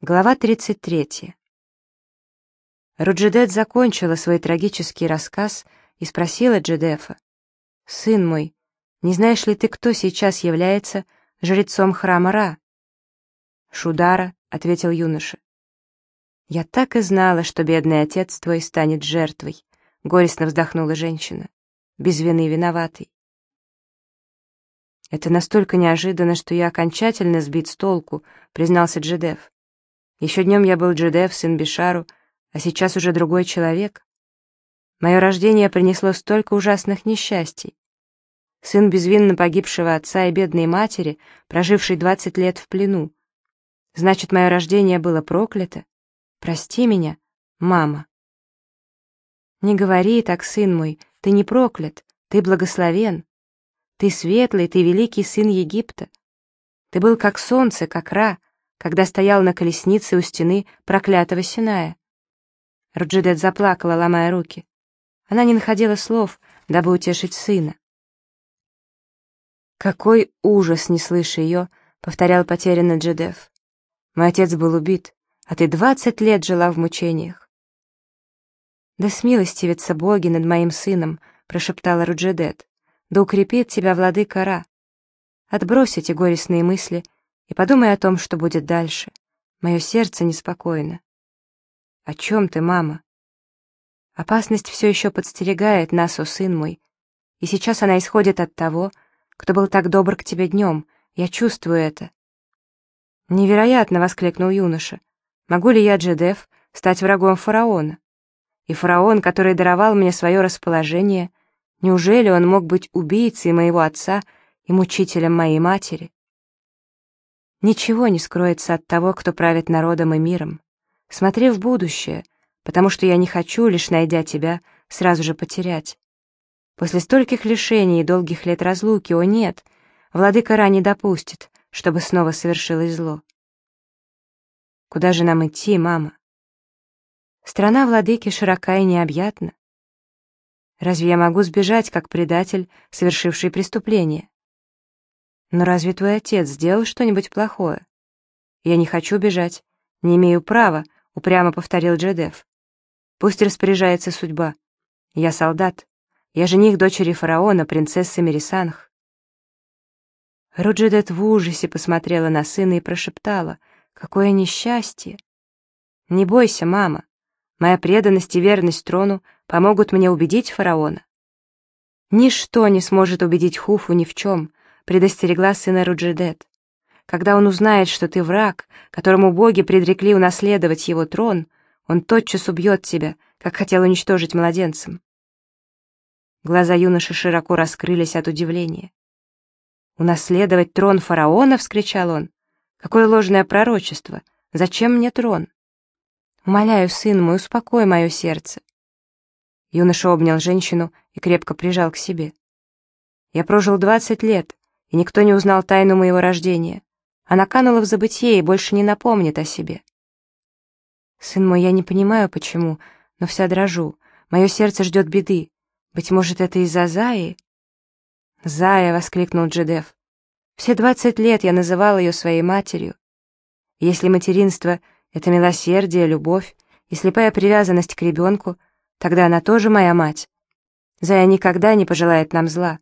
Глава 33. Руджидет закончила свой трагический рассказ и спросила Джедефа, «Сын мой, не знаешь ли ты, кто сейчас является жрецом храма Ра?» «Шудара», — ответил юноша. «Я так и знала, что бедный отец твой станет жертвой», — горестно вздохнула женщина, без вины виноватой. «Это настолько неожиданно, что я окончательно сбит с толку», — признался Джедеф. Еще днем я был Джедеф, сын Бишару, а сейчас уже другой человек. Мое рождение принесло столько ужасных несчастий. Сын безвинно погибшего отца и бедной матери, проживший двадцать лет в плену. Значит, мое рождение было проклято? Прости меня, мама. Не говори так, сын мой, ты не проклят, ты благословен. Ты светлый, ты великий сын Египта. Ты был как солнце, как Ра, когда стоял на колеснице у стены проклятого Синая. Руджидет заплакала, ломая руки. Она не находила слов, дабы утешить сына. «Какой ужас, не слыша ее!» — повторял потерянный Джедеф. «Мой отец был убит, а ты двадцать лет жила в мучениях». «Да смилостивится боги над моим сыном», — прошептала Руджедет. «Да укрепит тебя владыка Ра. Отбрось эти горестные мысли — и подумай о том, что будет дальше. Мое сердце неспокойно. О чем ты, мама? Опасность все еще подстерегает нас, о сын мой, и сейчас она исходит от того, кто был так добр к тебе днем. Я чувствую это. Невероятно, — воскликнул юноша. Могу ли я, Джедеф, стать врагом фараона? И фараон, который даровал мне свое расположение, неужели он мог быть убийцей моего отца и мучителем моей матери? Ничего не скроется от того, кто правит народом и миром. Смотри в будущее, потому что я не хочу, лишь найдя тебя, сразу же потерять. После стольких лишений и долгих лет разлуки, о нет, владыка Ра не допустит, чтобы снова совершилось зло. Куда же нам идти, мама? Страна владыки широка и необъятна. Разве я могу сбежать, как предатель, совершивший преступление? Но разве твой отец сделал что-нибудь плохое? Я не хочу бежать, не имею права, упрямо повторил Джедеф. Пусть распоряжается судьба. Я солдат. Я жених дочери фараона, принцессы Мерисанх. Руджедет в ужасе посмотрела на сына и прошептала, «Какое несчастье!» «Не бойся, мама. Моя преданность и верность трону помогут мне убедить фараона. Ничто не сможет убедить Хуфу ни в чем, предостерегла сына Руджидет. Когда он узнает, что ты враг, которому боги предрекли унаследовать его трон, он тотчас убьет тебя, как хотел уничтожить младенцем. Глаза юноши широко раскрылись от удивления. «Унаследовать трон фараона?» — вскричал он. «Какое ложное пророчество! Зачем мне трон?» «Умоляю, сын мой, успокой мое сердце». Юноша обнял женщину и крепко прижал к себе. «Я прожил двадцать лет, и никто не узнал тайну моего рождения. Она канула в забытье и больше не напомнит о себе. Сын мой, я не понимаю, почему, но вся дрожу. Мое сердце ждет беды. Быть может, это из-за Заи? «Зая!» — воскликнул Джедеф. «Все двадцать лет я называл ее своей матерью. Если материнство — это милосердие, любовь и слепая привязанность к ребенку, тогда она тоже моя мать. Зая никогда не пожелает нам зла.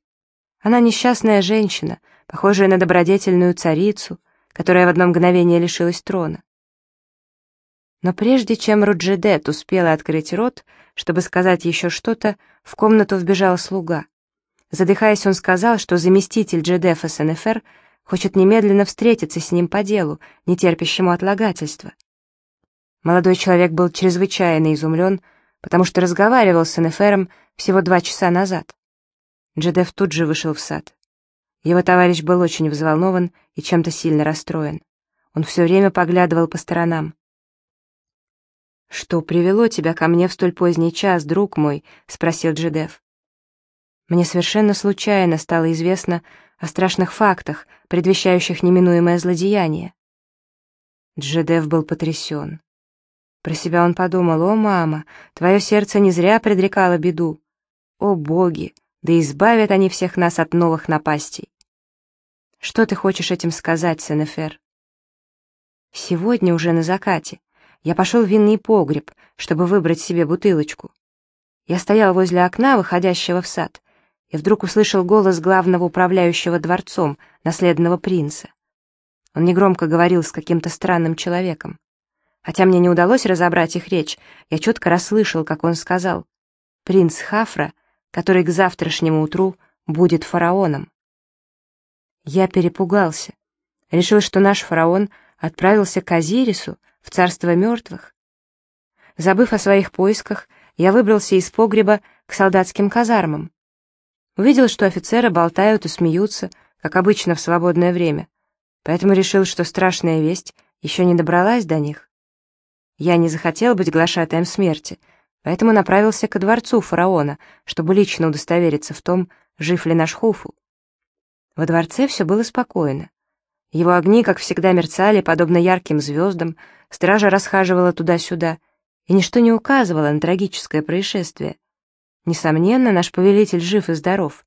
Она несчастная женщина, похожая на добродетельную царицу, которая в одно мгновение лишилась трона. Но прежде чем Руджедет успела открыть рот, чтобы сказать еще что-то, в комнату вбежал слуга. Задыхаясь, он сказал, что заместитель Джедефа СНФР хочет немедленно встретиться с ним по делу, не терпящему отлагательства. Молодой человек был чрезвычайно изумлен, потому что разговаривал с НФРом всего два часа назад. Джедеф тут же вышел в сад. Его товарищ был очень взволнован и чем-то сильно расстроен. Он все время поглядывал по сторонам. «Что привело тебя ко мне в столь поздний час, друг мой?» — спросил Джедеф. «Мне совершенно случайно стало известно о страшных фактах, предвещающих неминуемое злодеяние». Джедеф был потрясен. Про себя он подумал, «О, мама, твое сердце не зря предрекало беду. О, боги, да избавят они всех нас от новых напастей. Что ты хочешь этим сказать, Сенефер? Сегодня уже на закате я пошел в винный погреб, чтобы выбрать себе бутылочку. Я стоял возле окна, выходящего в сад, и вдруг услышал голос главного управляющего дворцом, наследного принца. Он негромко говорил с каким-то странным человеком. Хотя мне не удалось разобрать их речь, я четко расслышал, как он сказал. «Принц Хафра, который к завтрашнему утру будет фараоном». Я перепугался. Решил, что наш фараон отправился к Азирису, в царство мертвых. Забыв о своих поисках, я выбрался из погреба к солдатским казармам. Увидел, что офицеры болтают и смеются, как обычно в свободное время, поэтому решил, что страшная весть еще не добралась до них. Я не захотел быть глашатаем смерти, поэтому направился ко дворцу фараона, чтобы лично удостовериться в том, жив ли наш Хуфу. Во дворце все было спокойно. Его огни, как всегда, мерцали, подобно ярким звездам, стража расхаживала туда-сюда, и ничто не указывало на трагическое происшествие. Несомненно, наш повелитель жив и здоров.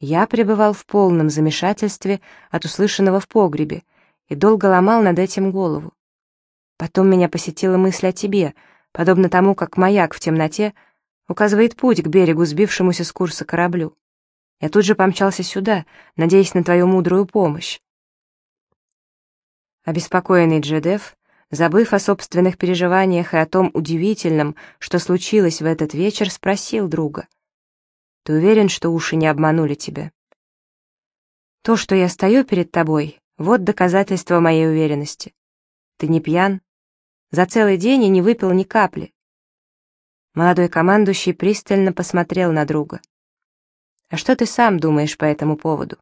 Я пребывал в полном замешательстве от услышанного в погребе и долго ломал над этим голову. Потом меня посетила мысль о тебе, подобно тому, как маяк в темноте указывает путь к берегу, сбившемуся с курса кораблю. Я тут же помчался сюда, надеясь на твою мудрую помощь. Обеспокоенный Джедеф, забыв о собственных переживаниях и о том удивительном, что случилось в этот вечер, спросил друга. «Ты уверен, что уши не обманули тебя?» «То, что я стою перед тобой, вот доказательство моей уверенности. Ты не пьян? За целый день я не выпил ни капли». Молодой командующий пристально посмотрел на друга. «А что ты сам думаешь по этому поводу?»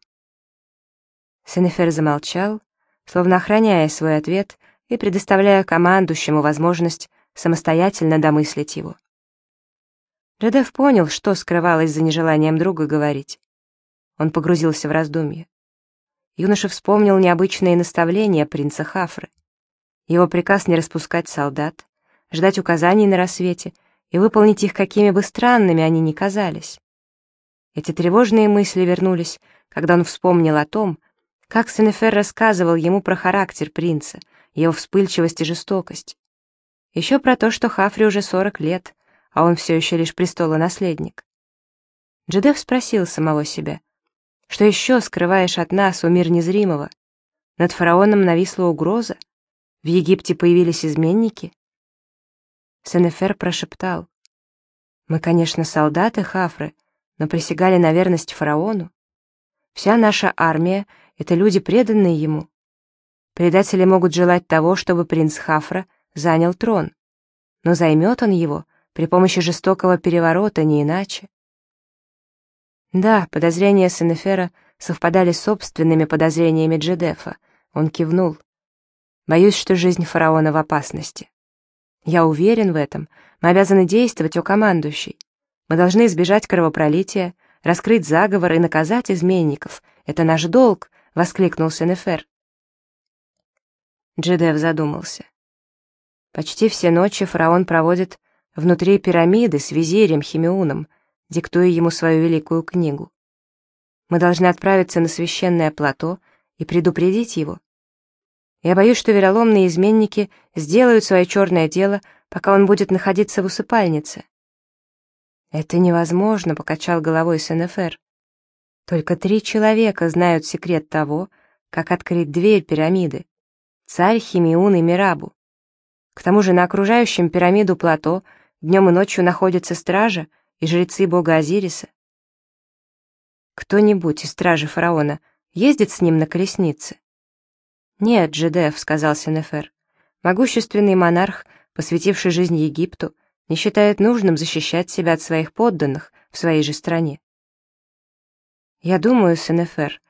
Сенефер замолчал, словно охраняя свой ответ и предоставляя командующему возможность самостоятельно домыслить его. Редев понял, что скрывалось за нежеланием друга говорить. Он погрузился в раздумье. Юноша вспомнил необычные наставления принца Хафры. Его приказ не распускать солдат, ждать указаний на рассвете и выполнить их, какими бы странными они ни казались. Эти тревожные мысли вернулись, когда он вспомнил о том, как Сенефер рассказывал ему про характер принца, его вспыльчивость и жестокость. Еще про то, что Хафри уже сорок лет, а он все еще лишь престолонаследник. Джедеф спросил самого себя, что еще скрываешь от нас, у мир незримого? Над фараоном нависла угроза? В Египте появились изменники? Сенефер прошептал, «Мы, конечно, солдаты Хафры, но присягали на верность фараону. Вся наша армия это люди, преданные ему. Предатели могут желать того, чтобы принц Хафра занял трон. Но займет он его при помощи жестокого переворота, не иначе. Да, подозрения Сенефера совпадали с собственными подозрениями Джедефа. Он кивнул. Боюсь, что жизнь фараона в опасности. Я уверен в этом. Мы обязаны действовать, о командующий. Мы должны избежать кровопролития, раскрыть заговор и наказать изменников. Это наш долг, — воскликнул Сенефер. Джедев задумался. Почти все ночи фараон проводит внутри пирамиды с визирем Химеуном, диктуя ему свою великую книгу. Мы должны отправиться на священное плато и предупредить его. Я боюсь, что вероломные изменники сделают свое черное дело, пока он будет находиться в усыпальнице. «Это невозможно», — покачал головой Сенефер. Только три человека знают секрет того, как открыть дверь пирамиды. Царь Химиун и Мирабу. К тому же на окружающем пирамиду плато днем и ночью находятся стража и жрецы бога Азириса. Кто-нибудь из стражи фараона ездит с ним на колеснице? «Нет, Джедеф», — сказал Сенефер. «Могущественный монарх, посвятивший жизнь Египту, не считает нужным защищать себя от своих подданных в своей же стране. Я думаю, Сенефер,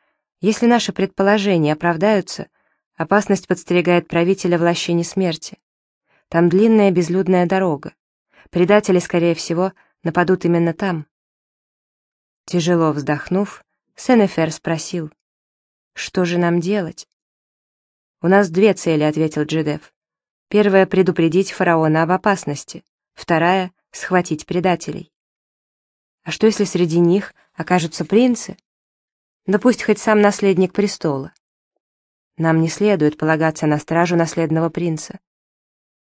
если наши предположения оправдаются, опасность подстерегает правителя в лощине смерти. Там длинная безлюдная дорога. Предатели, скорее всего, нападут именно там. Тяжело вздохнув, Сенефер спросил, «Что же нам делать?» «У нас две цели», — ответил Джедеф. «Первая — предупредить фараона об опасности. Вторая — схватить предателей». «А что, если среди них окажутся принцы?» Да пусть хоть сам наследник престола. Нам не следует полагаться на стражу наследного принца.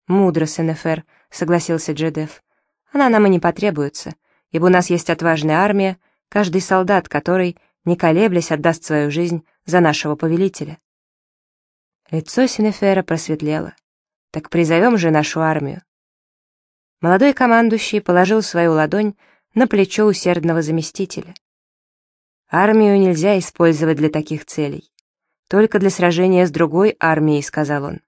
Мудро, Сенефер, согласился Джедеф. Она нам и не потребуется, ибо у нас есть отважная армия, каждый солдат который, не колеблясь, отдаст свою жизнь за нашего повелителя. Лицо Синефера просветлело. Так призовем же нашу армию. Молодой командующий положил свою ладонь на плечо усердного заместителя. Армию нельзя использовать для таких целей. Только для сражения с другой армией, сказал он.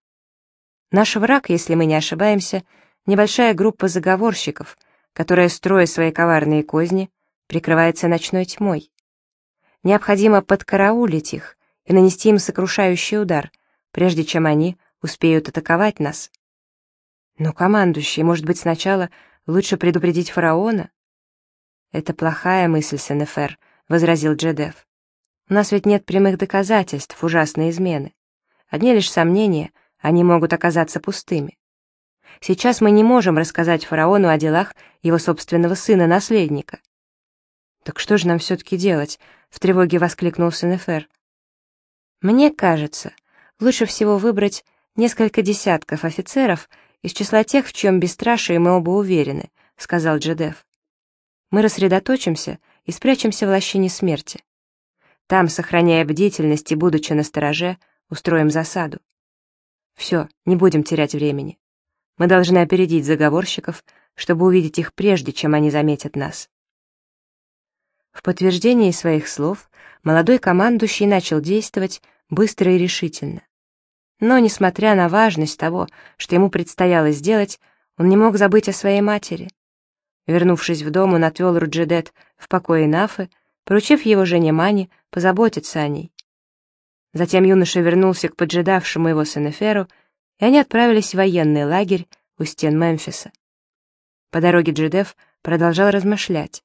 Наш враг, если мы не ошибаемся, небольшая группа заговорщиков, которая, строя свои коварные козни, прикрывается ночной тьмой. Необходимо подкараулить их и нанести им сокрушающий удар, прежде чем они успеют атаковать нас. Но, командующий, может быть, сначала лучше предупредить фараона? Это плохая мысль, Сенефер, — возразил Джедеф. У нас ведь нет прямых доказательств ужасной измены. Одни лишь сомнения, они могут оказаться пустыми. Сейчас мы не можем рассказать фараону о делах его собственного сына-наследника. «Так что же нам все-таки делать?» — в тревоге воскликнул Сенефер. «Мне кажется, лучше всего выбрать несколько десятков офицеров из числа тех, в чем бесстрашие мы оба уверены», — сказал Джедеф. «Мы рассредоточимся и спрячемся в лощине смерти. Там, сохраняя бдительность и будучи на стороже, устроим засаду. Все, не будем терять времени. Мы должны опередить заговорщиков, чтобы увидеть их прежде, чем они заметят нас». В подтверждении своих слов молодой командующий начал действовать быстро и решительно. Но, несмотря на важность того, что ему предстояло сделать, он не мог забыть о своей матери. Вернувшись в дом, он отвел Руджедет в покое Нафы, поручив его жене Мани позаботиться о ней. Затем юноша вернулся к поджидавшему его Сенеферу, и они отправились в военный лагерь у стен Мемфиса. По дороге Джедеф продолжал размышлять.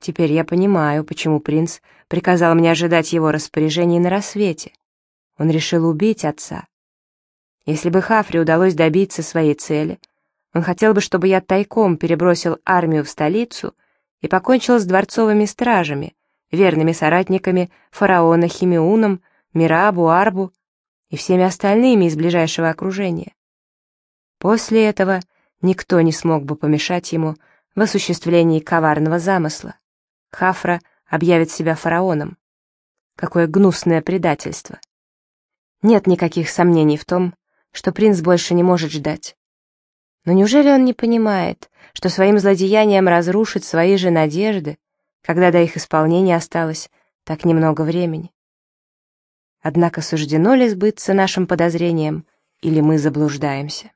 Теперь я понимаю, почему принц приказал мне ожидать его распоряжений на рассвете. Он решил убить отца. Если бы Хафре удалось добиться своей цели, он хотел бы, чтобы я тайком перебросил армию в столицу и покончил с дворцовыми стражами, верными соратниками фараона Химеуном, Мирабу, Арбу и всеми остальными из ближайшего окружения. После этого никто не смог бы помешать ему в осуществлении коварного замысла. Хафра объявит себя фараоном. Какое гнусное предательство. Нет никаких сомнений в том, что принц больше не может ждать. Но неужели он не понимает, что своим злодеянием разрушит свои же надежды, когда до их исполнения осталось так немного времени? Однако суждено ли сбыться нашим подозрениям, или мы заблуждаемся?